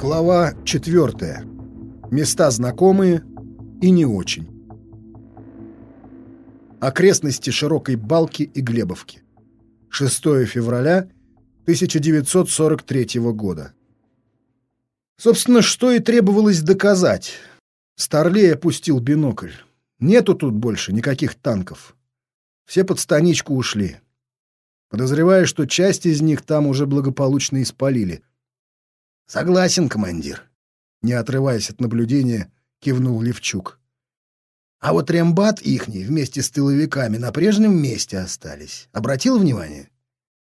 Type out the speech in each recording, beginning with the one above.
Глава 4. Места знакомые и не очень. Окрестности Широкой Балки и Глебовки. 6 февраля 1943 года. Собственно, что и требовалось доказать. Старлей опустил бинокль. Нету тут больше никаких танков. Все под станичку ушли. Подозреваю, что часть из них там уже благополучно испалили. «Согласен, командир», — не отрываясь от наблюдения, кивнул Левчук. «А вот рембат ихний вместе с тыловиками на прежнем месте остались. Обратил внимание?»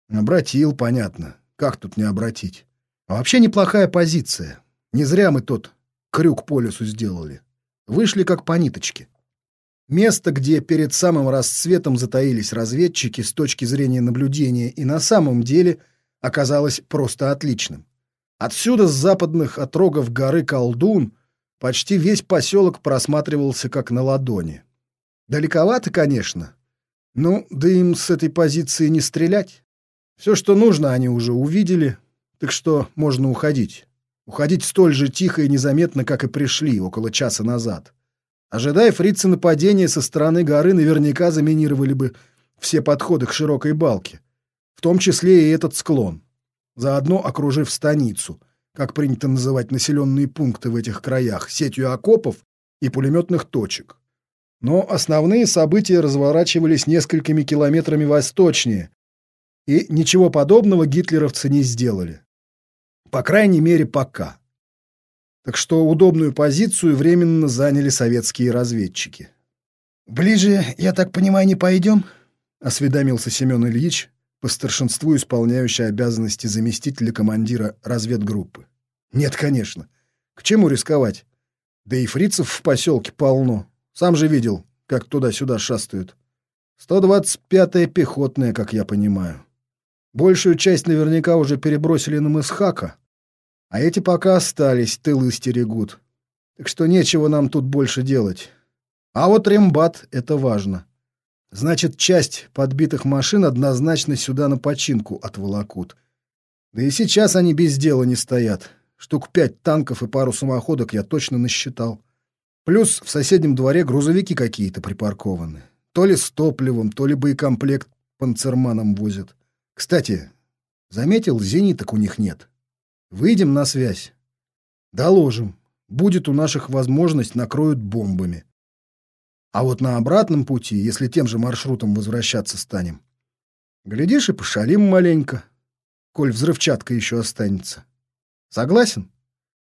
«Обратил, понятно. Как тут не обратить? Вообще неплохая позиция. Не зря мы тот крюк по лесу сделали. Вышли как по ниточке. Место, где перед самым расцветом затаились разведчики с точки зрения наблюдения и на самом деле оказалось просто отличным. Отсюда с западных отрогов горы Колдун почти весь поселок просматривался как на ладони. Далековато, конечно. Ну, да им с этой позиции не стрелять. Все, что нужно, они уже увидели, так что можно уходить. Уходить столь же тихо и незаметно, как и пришли около часа назад. Ожидая фрицы нападения со стороны горы, наверняка заминировали бы все подходы к широкой балке, в том числе и этот склон, заодно окружив станицу, как принято называть населенные пункты в этих краях, сетью окопов и пулеметных точек. Но основные события разворачивались несколькими километрами восточнее, и ничего подобного гитлеровцы не сделали. По крайней мере, пока. Так что удобную позицию временно заняли советские разведчики. «Ближе, я так понимаю, не пойдем?» — осведомился Семен Ильич, по старшинству исполняющий обязанности заместителя командира разведгруппы. «Нет, конечно. К чему рисковать? Да и фрицев в поселке полно. Сам же видел, как туда-сюда шастают. 125-я пехотная, как я понимаю. Большую часть наверняка уже перебросили на мыс Хака, а эти пока остались, тылы стерегут. Так что нечего нам тут больше делать. А вот рембат — это важно. Значит, часть подбитых машин однозначно сюда на починку отволокут. Да и сейчас они без дела не стоят. Штук пять танков и пару самоходок я точно насчитал. Плюс в соседнем дворе грузовики какие-то припаркованы. То ли с топливом, то ли боекомплект панцерманом возят. Кстати, заметил, зениток у них нет. Выйдем на связь. Доложим. Будет у наших возможность, накроют бомбами. А вот на обратном пути, если тем же маршрутом возвращаться станем, глядишь и пошалим маленько, коль взрывчатка еще останется. Согласен?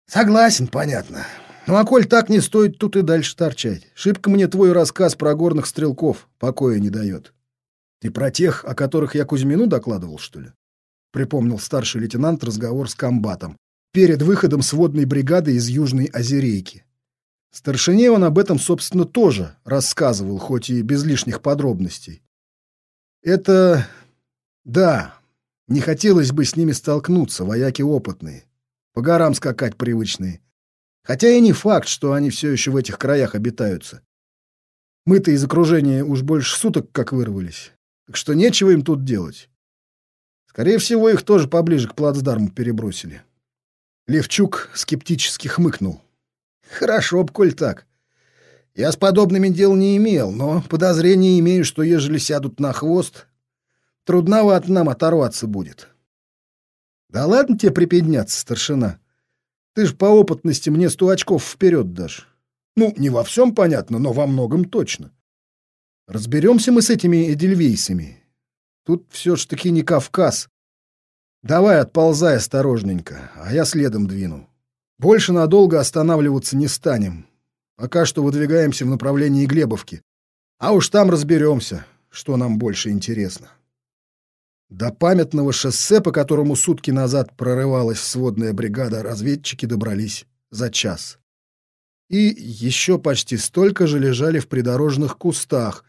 Согласен, понятно. Ну а коль так не стоит тут и дальше торчать. Шибко мне твой рассказ про горных стрелков покоя не дает. Ты про тех, о которых я Кузьмину докладывал, что ли? припомнил старший лейтенант разговор с комбатом, перед выходом сводной бригады из Южной Озерейки. Старшине он об этом, собственно, тоже рассказывал, хоть и без лишних подробностей. Это... да, не хотелось бы с ними столкнуться, вояки опытные, по горам скакать привычные. Хотя и не факт, что они все еще в этих краях обитаются. Мы-то из окружения уж больше суток как вырвались, так что нечего им тут делать. Скорее всего, их тоже поближе к плацдарму перебросили. Левчук скептически хмыкнул. Хорошо б, коль так. Я с подобными дел не имел, но подозрение имею, что ежели сядут на хвост, трудновато нам оторваться будет. Да ладно тебе припедняться, старшина. Ты ж по опытности мне сто очков вперед дашь. Ну, не во всем понятно, но во многом точно. Разберемся мы с этими эдельвейсами, Тут все ж таки не Кавказ. Давай отползай осторожненько, а я следом двину. Больше надолго останавливаться не станем. Пока что выдвигаемся в направлении Глебовки. А уж там разберемся, что нам больше интересно. До памятного шоссе, по которому сутки назад прорывалась сводная бригада, разведчики добрались за час. И еще почти столько же лежали в придорожных кустах,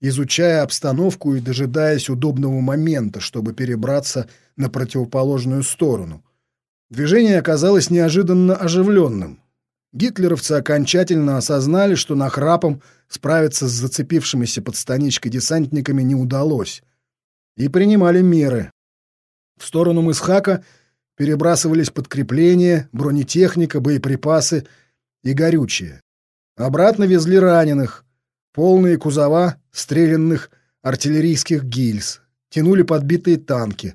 изучая обстановку и дожидаясь удобного момента, чтобы перебраться на противоположную сторону. Движение оказалось неожиданно оживленным. Гитлеровцы окончательно осознали, что нахрапом справиться с зацепившимися под станичкой десантниками не удалось, и принимали меры. В сторону Мысхака перебрасывались подкрепления, бронетехника, боеприпасы и горючее. Обратно везли раненых, полные кузова стрелянных артиллерийских гильз, тянули подбитые танки.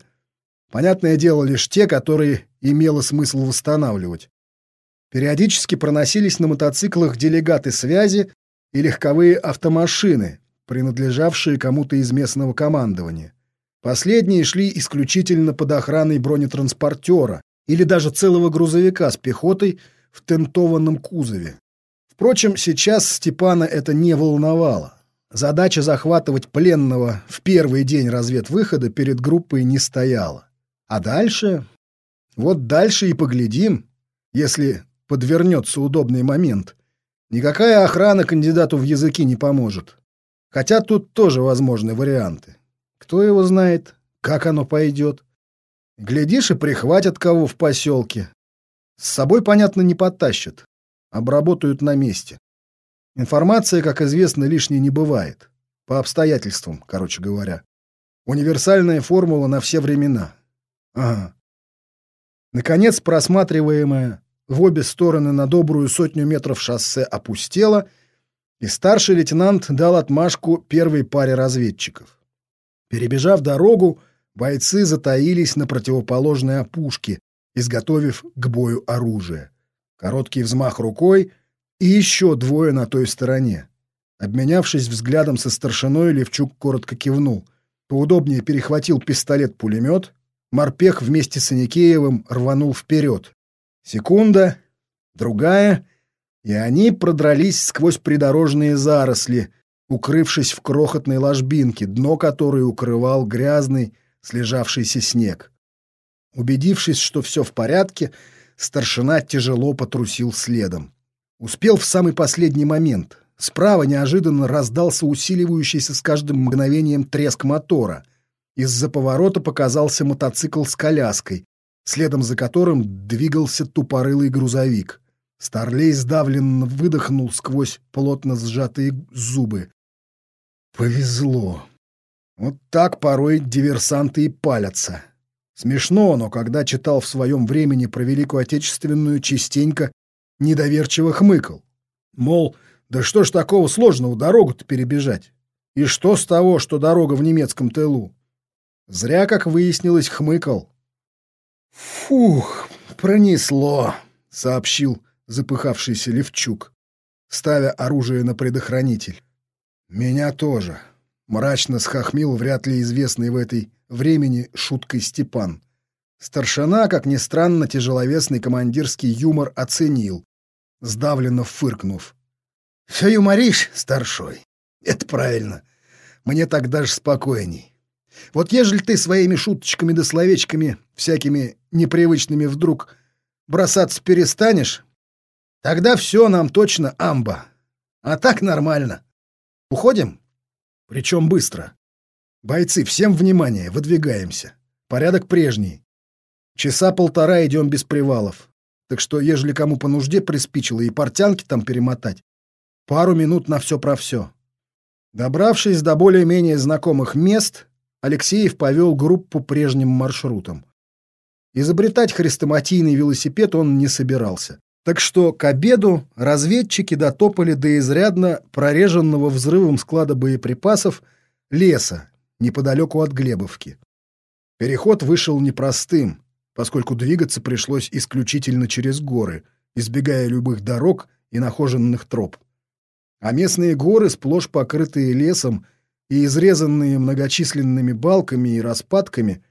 Понятное дело, лишь те, которые имело смысл восстанавливать. Периодически проносились на мотоциклах делегаты связи и легковые автомашины, принадлежавшие кому-то из местного командования. Последние шли исключительно под охраной бронетранспортера или даже целого грузовика с пехотой в тентованном кузове. Впрочем, сейчас Степана это не волновало. Задача захватывать пленного в первый день разведвыхода перед группой не стояла. А дальше... Вот дальше и поглядим, если подвернется удобный момент. Никакая охрана кандидату в языки не поможет. Хотя тут тоже возможны варианты. Кто его знает, как оно пойдет. Глядишь, и прихватят кого в поселке. С собой, понятно, не подтащат. Обработают на месте. Информация, как известно, лишней не бывает. По обстоятельствам, короче говоря. Универсальная формула на все времена. Ага. Наконец, просматриваемая в обе стороны на добрую сотню метров шоссе опустело, и старший лейтенант дал отмашку первой паре разведчиков. Перебежав дорогу, бойцы затаились на противоположной опушке, изготовив к бою оружие. Короткий взмах рукой и еще двое на той стороне. Обменявшись взглядом со старшиной, Левчук коротко кивнул. Поудобнее перехватил пистолет-пулемет. Морпех вместе с Аникеевым рванул вперед. Секунда, другая, и они продрались сквозь придорожные заросли, укрывшись в крохотной ложбинке, дно которой укрывал грязный, слежавшийся снег. Убедившись, что все в порядке, старшина тяжело потрусил следом. Успел в самый последний момент. Справа неожиданно раздался усиливающийся с каждым мгновением треск мотора. Из-за поворота показался мотоцикл с коляской, следом за которым двигался тупорылый грузовик. Старлей сдавленно выдохнул сквозь плотно сжатые зубы. Повезло. Вот так порой диверсанты и палятся. Смешно, но когда читал в своем времени про Великую Отечественную, частенько недоверчиво хмыкал. Мол, да что ж такого сложного дорогу-то перебежать? И что с того, что дорога в немецком тылу? Зря, как выяснилось, хмыкал. «Фух, пронесло», — сообщил запыхавшийся Левчук, ставя оружие на предохранитель. «Меня тоже», — мрачно схохмил вряд ли известный в этой времени шуткой Степан. Старшина, как ни странно, тяжеловесный командирский юмор оценил, сдавленно фыркнув. «Все юморишь, старшой? Это правильно. Мне так даже спокойней. Вот ежели ты своими шуточками да словечками, всякими непривычными вдруг, бросаться перестанешь, тогда все нам точно амба. А так нормально. Уходим? Причем быстро. Бойцы, всем внимание, выдвигаемся. Порядок прежний. Часа полтора идем без привалов. Так что, ежели кому по нужде приспичило и портянки там перемотать, пару минут на все про все. Добравшись до более-менее знакомых мест, Алексеев повел группу прежним маршрутом. Изобретать хрестоматийный велосипед он не собирался. Так что к обеду разведчики дотопали до изрядно прореженного взрывом склада боеприпасов леса неподалеку от Глебовки. Переход вышел непростым, поскольку двигаться пришлось исключительно через горы, избегая любых дорог и нахоженных троп. А местные горы, сплошь покрытые лесом и изрезанные многочисленными балками и распадками,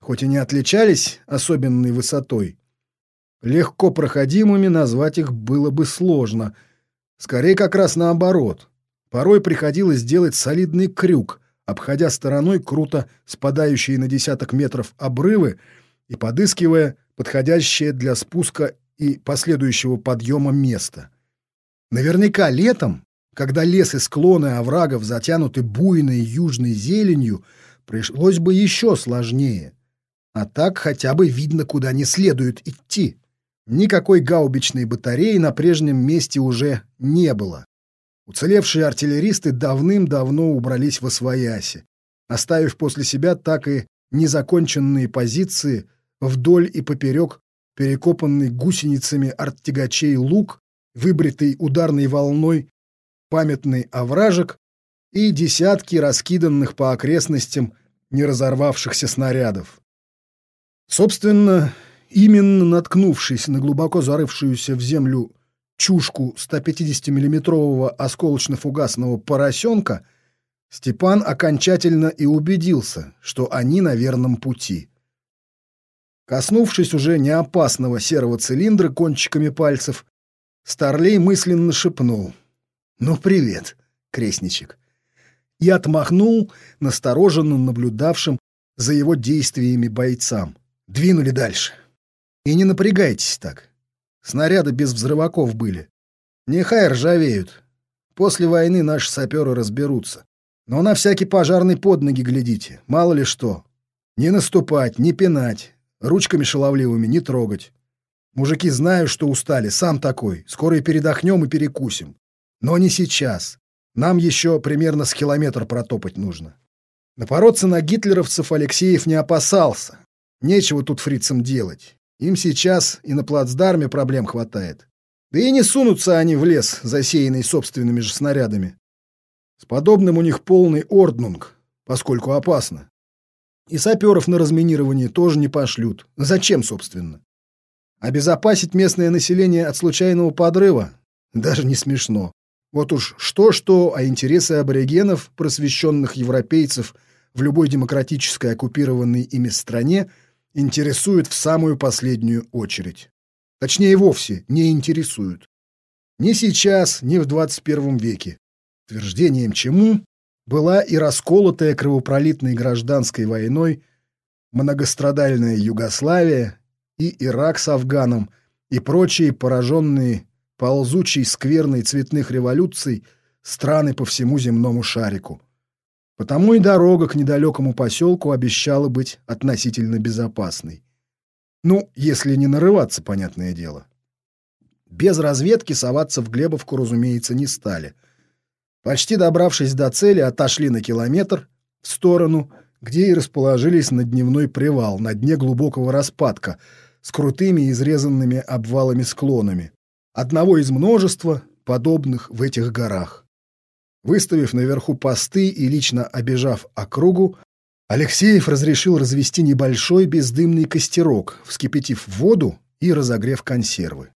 хоть и не отличались особенной высотой, Легко проходимыми назвать их было бы сложно. Скорее, как раз наоборот. Порой приходилось делать солидный крюк, обходя стороной круто спадающие на десяток метров обрывы и подыскивая подходящее для спуска и последующего подъема место. Наверняка летом, когда лес и склоны оврагов затянуты буйной южной зеленью, пришлось бы еще сложнее. А так хотя бы видно, куда не следует идти. Никакой гаубичной батареи на прежнем месте уже не было. Уцелевшие артиллеристы давным-давно убрались во свояси, оставив после себя так и незаконченные позиции вдоль и поперек перекопанный гусеницами арттягачей луг, выбритый ударной волной памятный овражек и десятки раскиданных по окрестностям не разорвавшихся снарядов. Собственно, именно наткнувшись на глубоко зарывшуюся в землю чушку 150-миллиметрового осколочно-фугасного поросенка, Степан окончательно и убедился, что они на верном пути. Коснувшись уже неопасного серого цилиндра кончиками пальцев, Старлей мысленно шепнул. «Ну, привет, крестничек!» и отмахнул настороженно наблюдавшим за его действиями бойцам. Двинули дальше. И не напрягайтесь так. Снаряды без взрываков были. Нехай ржавеют. После войны наши саперы разберутся. Но на всякий пожарный под ноги глядите, мало ли что. Не наступать, не пинать, ручками шаловливыми не трогать. Мужики знают, что устали, сам такой. Скоро и передохнем и перекусим. Но не сейчас. Нам еще примерно с километр протопать нужно. Напороться на гитлеровцев Алексеев не опасался. Нечего тут фрицам делать. Им сейчас и на плацдарме проблем хватает. Да и не сунутся они в лес, засеянный собственными же снарядами. С подобным у них полный орднунг, поскольку опасно. И саперов на разминирование тоже не пошлют. Зачем, собственно? Обезопасить местное население от случайного подрыва? Даже не смешно. Вот уж что-что, а интересы аборигенов, просвещенных европейцев в любой демократической оккупированной ими стране, интересуют в самую последнюю очередь. Точнее, вовсе не интересуют. Ни сейчас, ни в 21 веке. Утверждением чему была и расколотая кровопролитной гражданской войной многострадальная Югославия и Ирак с Афганом и прочие пораженные ползучей скверной цветных революций страны по всему земному шарику. Потому и дорога к недалекому поселку обещала быть относительно безопасной. Ну, если не нарываться, понятное дело. Без разведки соваться в Глебовку, разумеется, не стали — Почти добравшись до цели, отошли на километр в сторону, где и расположились на дневной привал на дне глубокого распадка с крутыми изрезанными обвалами склонами, одного из множества, подобных в этих горах. Выставив наверху посты и лично обежав округу, Алексеев разрешил развести небольшой бездымный костерок, вскипятив воду и разогрев консервы.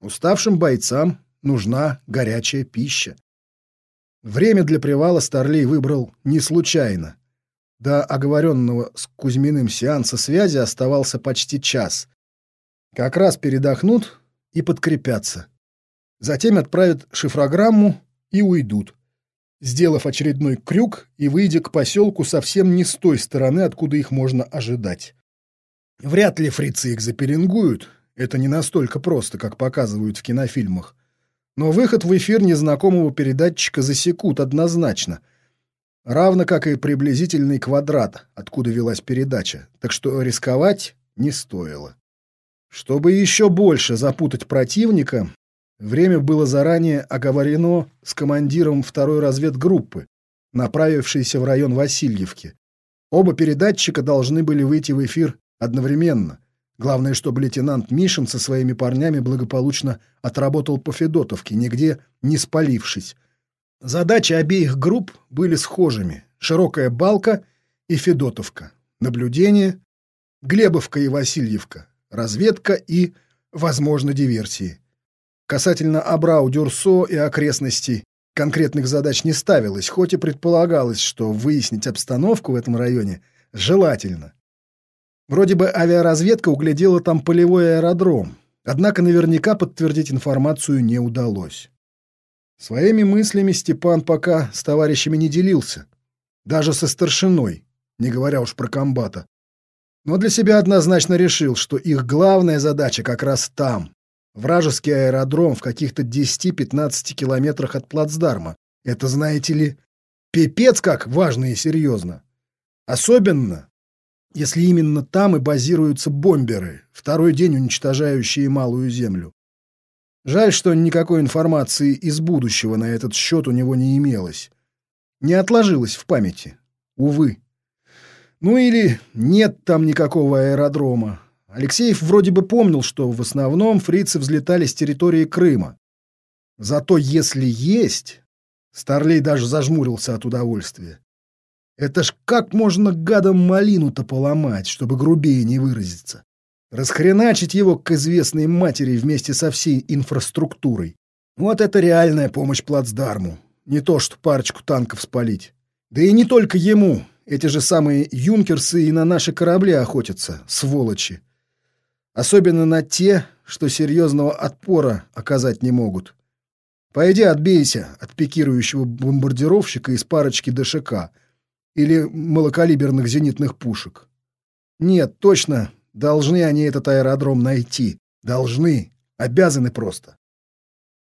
Уставшим бойцам нужна горячая пища. Время для привала Старлей выбрал не случайно. До оговоренного с Кузьминым сеанса связи оставался почти час. Как раз передохнут и подкрепятся. Затем отправят шифрограмму и уйдут, сделав очередной крюк и выйдя к поселку совсем не с той стороны, откуда их можно ожидать. Вряд ли фрицы их запеленгуют, это не настолько просто, как показывают в кинофильмах. Но выход в эфир незнакомого передатчика засекут однозначно. Равно как и приблизительный квадрат, откуда велась передача. Так что рисковать не стоило. Чтобы еще больше запутать противника, время было заранее оговорено с командиром второй разведгруппы, направившейся в район Васильевки. Оба передатчика должны были выйти в эфир одновременно. Главное, чтобы лейтенант Мишин со своими парнями благополучно отработал по Федотовке, нигде не спалившись. Задачи обеих групп были схожими. Широкая балка и Федотовка. Наблюдение, Глебовка и Васильевка. Разведка и, возможно, диверсии. Касательно Абрау-Дюрсо и окрестностей конкретных задач не ставилось, хоть и предполагалось, что выяснить обстановку в этом районе желательно. Вроде бы авиаразведка углядела там полевой аэродром, однако наверняка подтвердить информацию не удалось. Своими мыслями Степан пока с товарищами не делился, даже со старшиной, не говоря уж про комбата. Но для себя однозначно решил, что их главная задача как раз там. Вражеский аэродром в каких-то 10-15 километрах от плацдарма. Это, знаете ли, пипец как важно и серьезно. Особенно, если именно там и базируются бомберы, второй день уничтожающие малую землю. Жаль, что никакой информации из будущего на этот счет у него не имелось. Не отложилось в памяти. Увы. Ну или нет там никакого аэродрома. Алексеев вроде бы помнил, что в основном фрицы взлетали с территории Крыма. Зато если есть... Старлей даже зажмурился от удовольствия. Это ж как можно гадом малину-то поломать, чтобы грубее не выразиться? Расхреначить его к известной матери вместе со всей инфраструктурой. Вот это реальная помощь плацдарму. Не то, что парочку танков спалить. Да и не только ему. Эти же самые юнкерсы и на наши корабли охотятся, сволочи. Особенно на те, что серьезного отпора оказать не могут. Пойди отбейся от пикирующего бомбардировщика из парочки ДШК или малокалиберных зенитных пушек. Нет, точно, должны они этот аэродром найти. Должны, обязаны просто.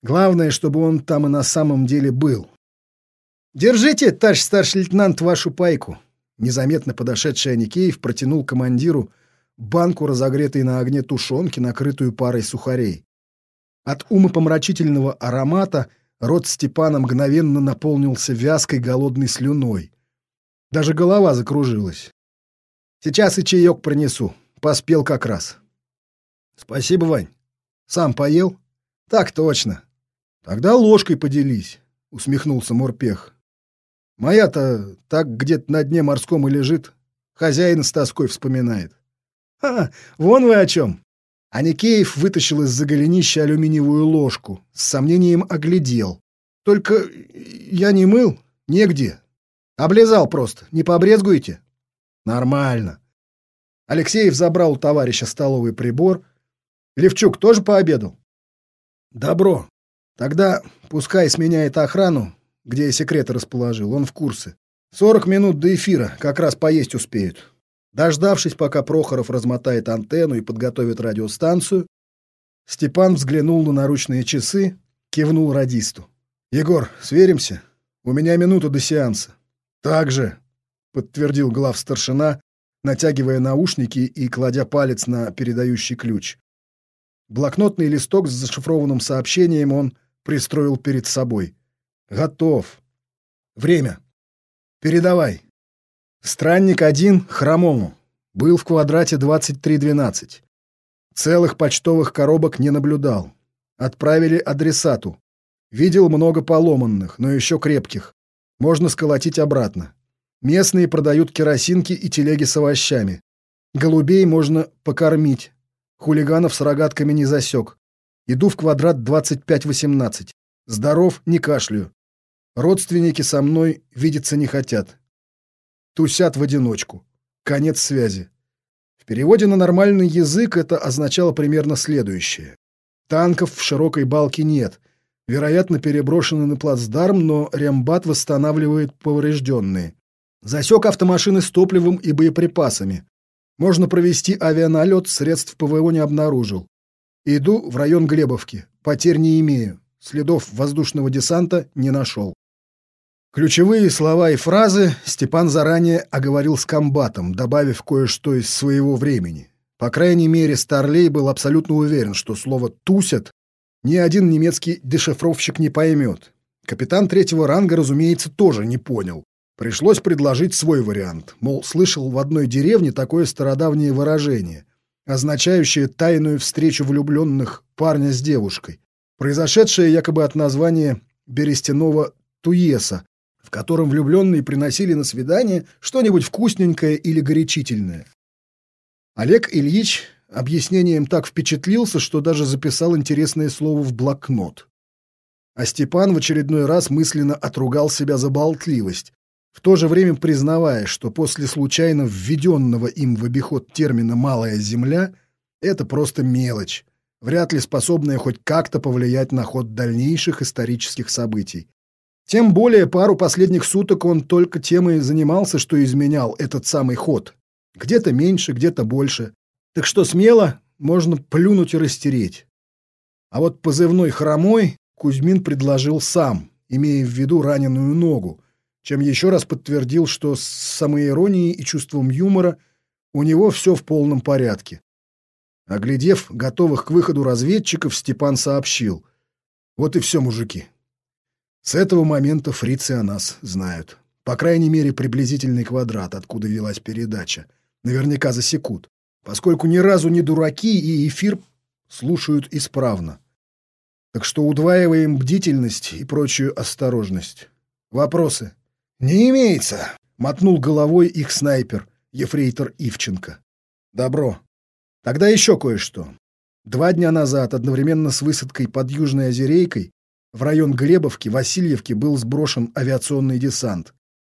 Главное, чтобы он там и на самом деле был. «Держите, товарищ старший лейтенант, вашу пайку!» Незаметно подошедший Аникеев протянул командиру банку разогретой на огне тушенки, накрытую парой сухарей. От умопомрачительного аромата рот Степана мгновенно наполнился вязкой голодной слюной. Даже голова закружилась. «Сейчас и чаек принесу. Поспел как раз». «Спасибо, Вань. Сам поел?» «Так точно. Тогда ложкой поделись», — усмехнулся Морпех. «Моя-то так где-то на дне морском и лежит. Хозяин с тоской вспоминает». «Ха, вон вы о чем!» Аникеев вытащил из-за голенища алюминиевую ложку, с сомнением оглядел. «Только я не мыл, негде. Облизал просто, не побрезгуете?» «Нормально». Алексеев забрал у товарища столовый прибор. Левчук тоже пообедал? «Добро. Тогда пускай сменяет охрану, где я секреты расположил, он в курсе. Сорок минут до эфира, как раз поесть успеют». Дождавшись, пока Прохоров размотает антенну и подготовит радиостанцию, Степан взглянул на наручные часы, кивнул радисту. «Егор, сверимся? У меня минута до сеанса». «Так же», — подтвердил глав старшина, натягивая наушники и кладя палец на передающий ключ. Блокнотный листок с зашифрованным сообщением он пристроил перед собой. «Готов. Время. Передавай». Странник один хромому. Был в квадрате 2312. Целых почтовых коробок не наблюдал. Отправили адресату. Видел много поломанных, но еще крепких. Можно сколотить обратно. Местные продают керосинки и телеги с овощами. Голубей можно покормить. Хулиганов с рогатками не засек. Иду в квадрат 2518. Здоров, не кашляю. Родственники со мной видеться не хотят тусят в одиночку. Конец связи. В переводе на нормальный язык это означало примерно следующее. Танков в широкой балке нет. Вероятно, переброшены на плацдарм, но рембат восстанавливает поврежденные. Засек автомашины с топливом и боеприпасами. Можно провести авианалет, средств ПВО не обнаружил. Иду в район Глебовки. Потерь не имею. Следов воздушного десанта не нашел. Ключевые слова и фразы Степан заранее оговорил с комбатом, добавив кое-что из своего времени. По крайней мере, Старлей был абсолютно уверен, что слово «тусят» ни один немецкий дешифровщик не поймет. Капитан третьего ранга, разумеется, тоже не понял. Пришлось предложить свой вариант. Мол, слышал в одной деревне такое стародавнее выражение, означающее тайную встречу влюбленных парня с девушкой, произошедшее якобы от названия берестяного туеса, в котором влюбленные приносили на свидание что-нибудь вкусненькое или горячительное. Олег Ильич объяснением так впечатлился, что даже записал интересное слово в блокнот. А Степан в очередной раз мысленно отругал себя за болтливость, в то же время признавая, что после случайно введенного им в обиход термина «малая земля» это просто мелочь, вряд ли способная хоть как-то повлиять на ход дальнейших исторических событий. Тем более пару последних суток он только тем и занимался, что изменял этот самый ход. Где-то меньше, где-то больше. Так что смело можно плюнуть и растереть. А вот позывной «хромой» Кузьмин предложил сам, имея в виду раненую ногу, чем еще раз подтвердил, что с самоиронией и чувством юмора у него все в полном порядке. Оглядев готовых к выходу разведчиков, Степан сообщил. «Вот и все, мужики. С этого момента фрицы о нас знают. По крайней мере, приблизительный квадрат, откуда велась передача. Наверняка засекут. поскольку ни разу не дураки и эфир слушают исправно. Так что удваиваем бдительность и прочую осторожность. Вопросы? Не имеется, мотнул головой их снайпер, ефрейтор Ивченко. Добро. Тогда еще кое-что. Два дня назад, одновременно с высадкой под Южной Озерейкой, в район Глебовки, Васильевки был сброшен авиационный десант.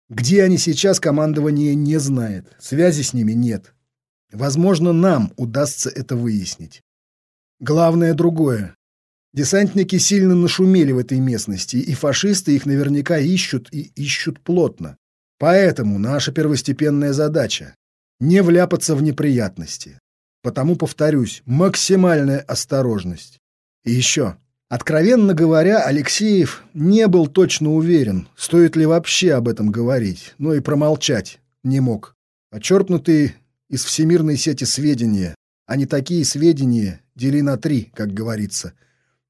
Где они сейчас, командование не знает. Связи с ними нет. Возможно, нам удастся это выяснить. Главное другое. Десантники сильно нашумели в этой местности, и фашисты их наверняка ищут и ищут плотно. Поэтому наша первостепенная задача — не вляпаться в неприятности. Потому, повторюсь, максимальная осторожность. И еще. Откровенно говоря, Алексеев не был точно уверен, стоит ли вообще об этом говорить, но и промолчать не мог. Очерпнутые из всемирной сети сведения, а не такие сведения, дели на три, как говорится.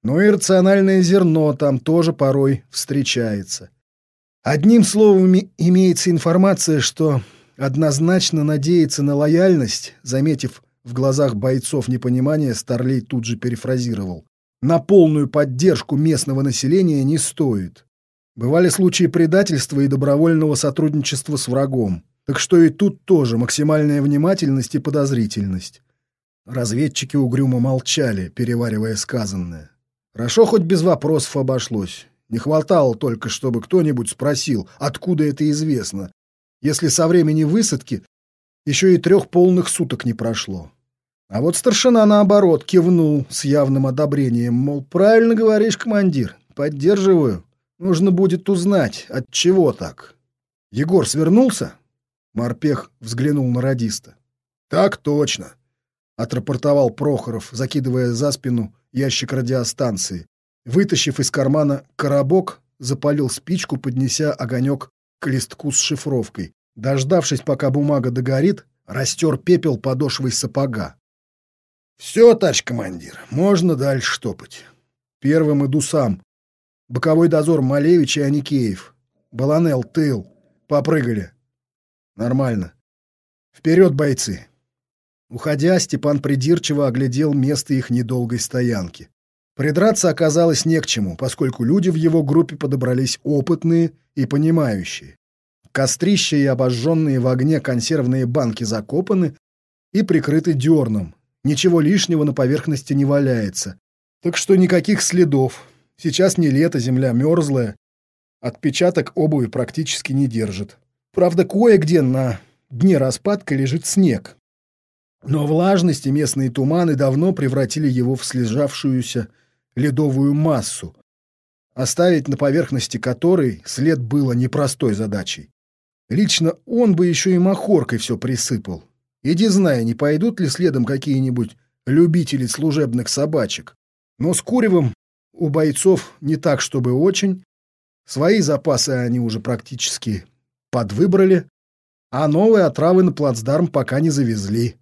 Но и рациональное зерно там тоже порой встречается. Одним словом, имеется информация, что однозначно надеяться на лояльность, заметив в глазах бойцов непонимание, Старлей тут же перефразировал. На полную поддержку местного населения не стоит. Бывали случаи предательства и добровольного сотрудничества с врагом. Так что и тут тоже максимальная внимательность и подозрительность. Разведчики угрюмо молчали, переваривая сказанное. Хорошо хоть без вопросов обошлось. Не хватало только, чтобы кто-нибудь спросил, откуда это известно, если со времени высадки еще и трех полных суток не прошло. А вот старшина, наоборот, кивнул с явным одобрением, мол, правильно говоришь, командир, поддерживаю. Нужно будет узнать, от чего так. Егор свернулся? Морпех взглянул на радиста. Так точно, отрапортовал Прохоров, закидывая за спину ящик радиостанции. Вытащив из кармана коробок, запалил спичку, поднеся огонек к листку с шифровкой. Дождавшись, пока бумага догорит, растер пепел подошвой сапога. «Все, тач командир, можно дальше штопать. Первым иду сам. Боковой дозор Малевич и Аникеев. Баланел, тыл. Попрыгали. Нормально. Вперед, бойцы!» Уходя, Степан придирчиво оглядел место их недолгой стоянки. Придраться оказалось не к чему, поскольку люди в его группе подобрались опытные и понимающие. Кострища и обожженные в огне консервные банки закопаны и прикрыты дерном. Ничего лишнего на поверхности не валяется. Так что никаких следов. Сейчас не лето, земля мерзлая. Отпечаток обуви практически не держит. Правда, кое-где на дне распадка лежит снег. Но влажность и местные туманы давно превратили его в слежавшуюся ледовую массу, оставить на поверхности которой след было непростой задачей. Лично он бы еще и махоркой все присыпал. Иди зная, не пойдут ли следом какие-нибудь любители служебных собачек. Но с куревом у бойцов не так, чтобы очень. Свои запасы они уже практически подвыбрали, а новые отравы на плацдарм пока не завезли.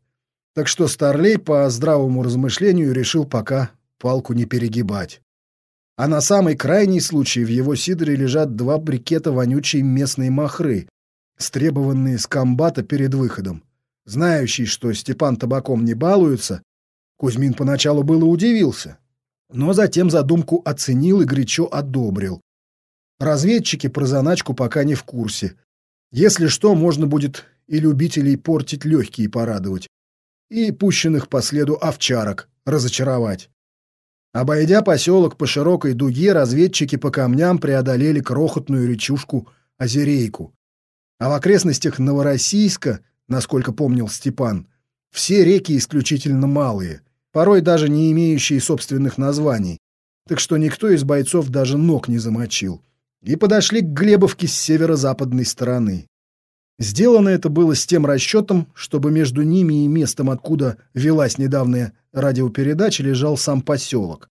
Так что Старлей по здравому размышлению решил пока палку не перегибать. А на самый крайний случай в его сидоре лежат два брикета вонючей местной махры, стребованные с комбата перед выходом. Знающий, что Степан табаком не балуется, Кузьмин поначалу было удивился, но затем задумку оценил и горячо одобрил. Разведчики про заначку пока не в курсе. Если что, можно будет и любителей портить легкие порадовать, и пущенных по следу овчарок разочаровать. Обойдя поселок по широкой дуге, разведчики по камням преодолели крохотную речушку Озерейку. А в окрестностях Новороссийска, насколько помнил Степан, все реки исключительно малые, порой даже не имеющие собственных названий, так что никто из бойцов даже ног не замочил. И подошли к Глебовке с северо-западной стороны. Сделано это было с тем расчетом, чтобы между ними и местом, откуда велась недавняя радиопередача, лежал сам поселок.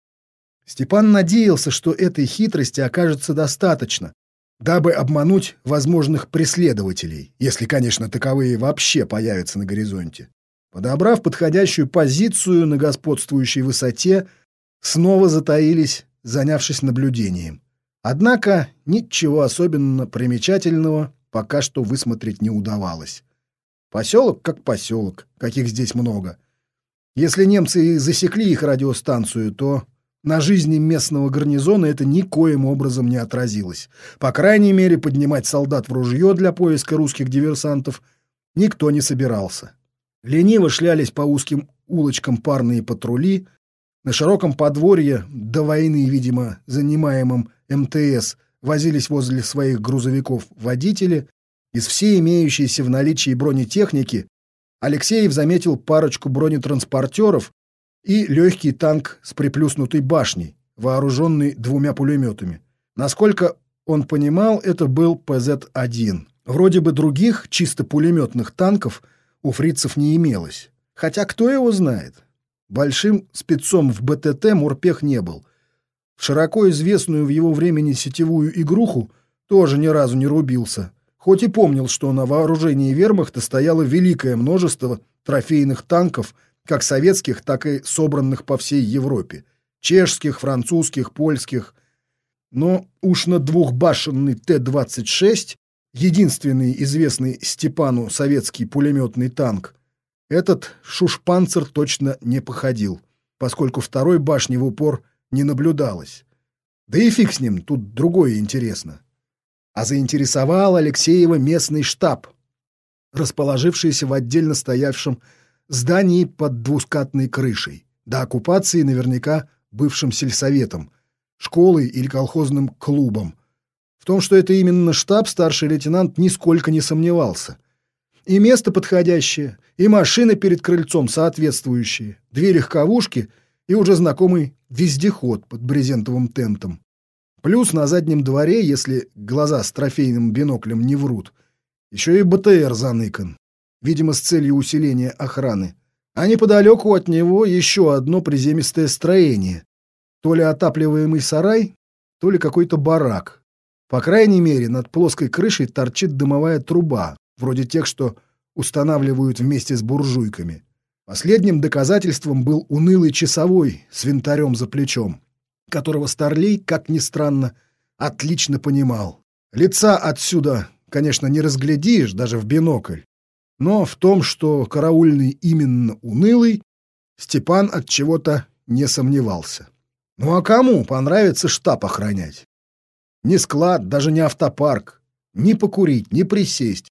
Степан надеялся, что этой хитрости окажется достаточно, дабы обмануть возможных преследователей, если, конечно, таковые вообще появятся на горизонте. Подобрав подходящую позицию на господствующей высоте, снова затаились, занявшись наблюдением. Однако ничего особенно примечательного пока что высмотреть не удавалось. Поселок как поселок, каких здесь много. Если немцы засекли их радиостанцию, то на жизни местного гарнизона это никоим образом не отразилось. По крайней мере, поднимать солдат в ружье для поиска русских диверсантов никто не собирался. Лениво шлялись по узким улочкам парные патрули, на широком подворье, до войны, видимо, занимаемом МТС, возились возле своих грузовиков водители. Из всей имеющейся в наличии бронетехники Алексеев заметил парочку бронетранспортеров и легкий танк с приплюснутой башней, вооруженный двумя пулеметами. Насколько он понимал, это был ПЗ-1. Вроде бы других чисто пулеметных танков у фрицев не имелось. Хотя кто его знает? Большим спецом в БТТ Мурпех не был. Широко известную в его времени сетевую игруху тоже ни разу не рубился. Хоть и помнил, что на вооружении вермахта стояло великое множество трофейных танков, как советских, так и собранных по всей Европе. Чешских, французских, польских. Но уж на двухбашенный Т-26, единственный известный Степану советский пулеметный танк, этот шушпанцер точно не походил, поскольку второй башни в упор не наблюдалось. Да и фиг с ним, тут другое интересно. А заинтересовал Алексеева местный штаб, расположившийся в отдельно стоявшем здании под двускатной крышей, до оккупации наверняка бывшим сельсоветом, школой или колхозным клубом. В том, что это именно штаб, старший лейтенант нисколько не сомневался — и место подходящее, и машины перед крыльцом соответствующие, две легковушки и уже знакомый вездеход под брезентовым тентом. Плюс на заднем дворе, если глаза с трофейным биноклем не врут, еще и БТР заныкан, видимо, с целью усиления охраны. А неподалеку от него еще одно приземистое строение. То ли отапливаемый сарай, то ли какой-то барак. По крайней мере, над плоской крышей торчит дымовая труба, вроде тех, что устанавливают вместе с буржуйками. Последним доказательством был унылый часовой с винтарем за плечом, которого Старлей, как ни странно, отлично понимал. Лица отсюда, конечно, не разглядишь даже в бинокль, но в том, что караульный именно унылый, Степан от чего-то не сомневался. Ну а кому понравится штаб охранять? Ни склад, даже не автопарк, ни покурить, ни присесть,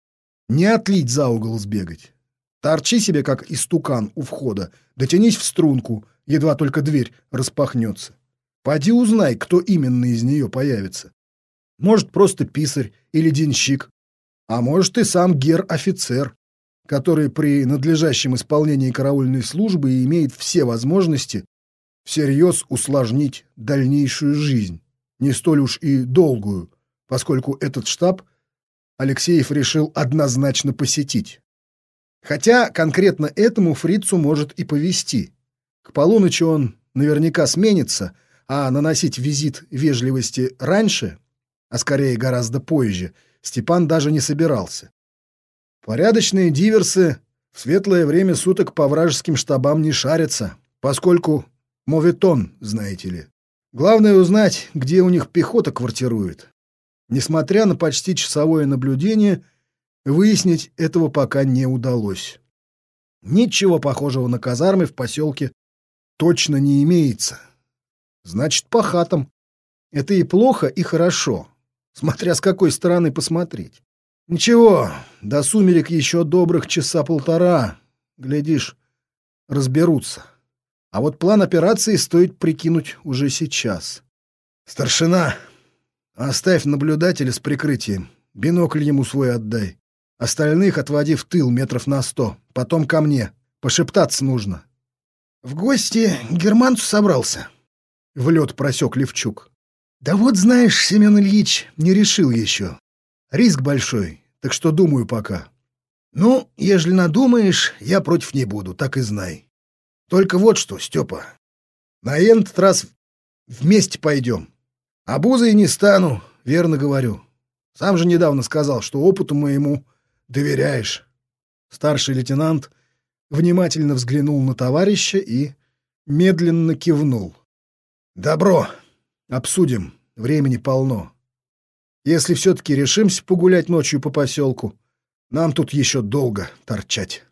не отлить за угол сбегать. Торчи себе, как истукан у входа, дотянись в струнку, едва только дверь распахнется. Пойди узнай, кто именно из нее появится. Может, просто писарь или денщик, а может и сам гер-офицер, который при надлежащем исполнении караульной службы имеет все возможности всерьез усложнить дальнейшую жизнь, не столь уж и долгую, поскольку этот штаб Алексеев решил однозначно посетить. Хотя конкретно этому фрицу может и повести. К полуночи он наверняка сменится, а наносить визит вежливости раньше, а скорее гораздо позже, Степан даже не собирался. Порядочные диверсы в светлое время суток по вражеским штабам не шарятся, поскольку моветон, знаете ли. Главное узнать, где у них пехота квартирует. Несмотря на почти часовое наблюдение, выяснить этого пока не удалось. Ничего похожего на казармы в поселке точно не имеется. Значит, по хатам. Это и плохо, и хорошо, смотря с какой стороны посмотреть. Ничего, до сумерек еще добрых часа полтора. Глядишь, разберутся. А вот план операции стоит прикинуть уже сейчас. «Старшина!» Оставь наблюдателя с прикрытием. Бинокль ему свой отдай. Остальных отводи в тыл метров на сто. Потом ко мне. Пошептаться нужно. В гости германцу собрался. В лед просек Левчук. Да вот, знаешь, Семен Ильич не решил еще. Риск большой, так что думаю пока. Ну, ежели надумаешь, я против не буду, так и знай. Только вот что, Степа. На этот раз вместе пойдем. Обузой не стану, верно говорю. Сам же недавно сказал, что опыту моему доверяешь. Старший лейтенант внимательно взглянул на товарища и медленно кивнул. Добро, обсудим, времени полно. Если все-таки решимся погулять ночью по поселку, Нам тут еще долго торчать.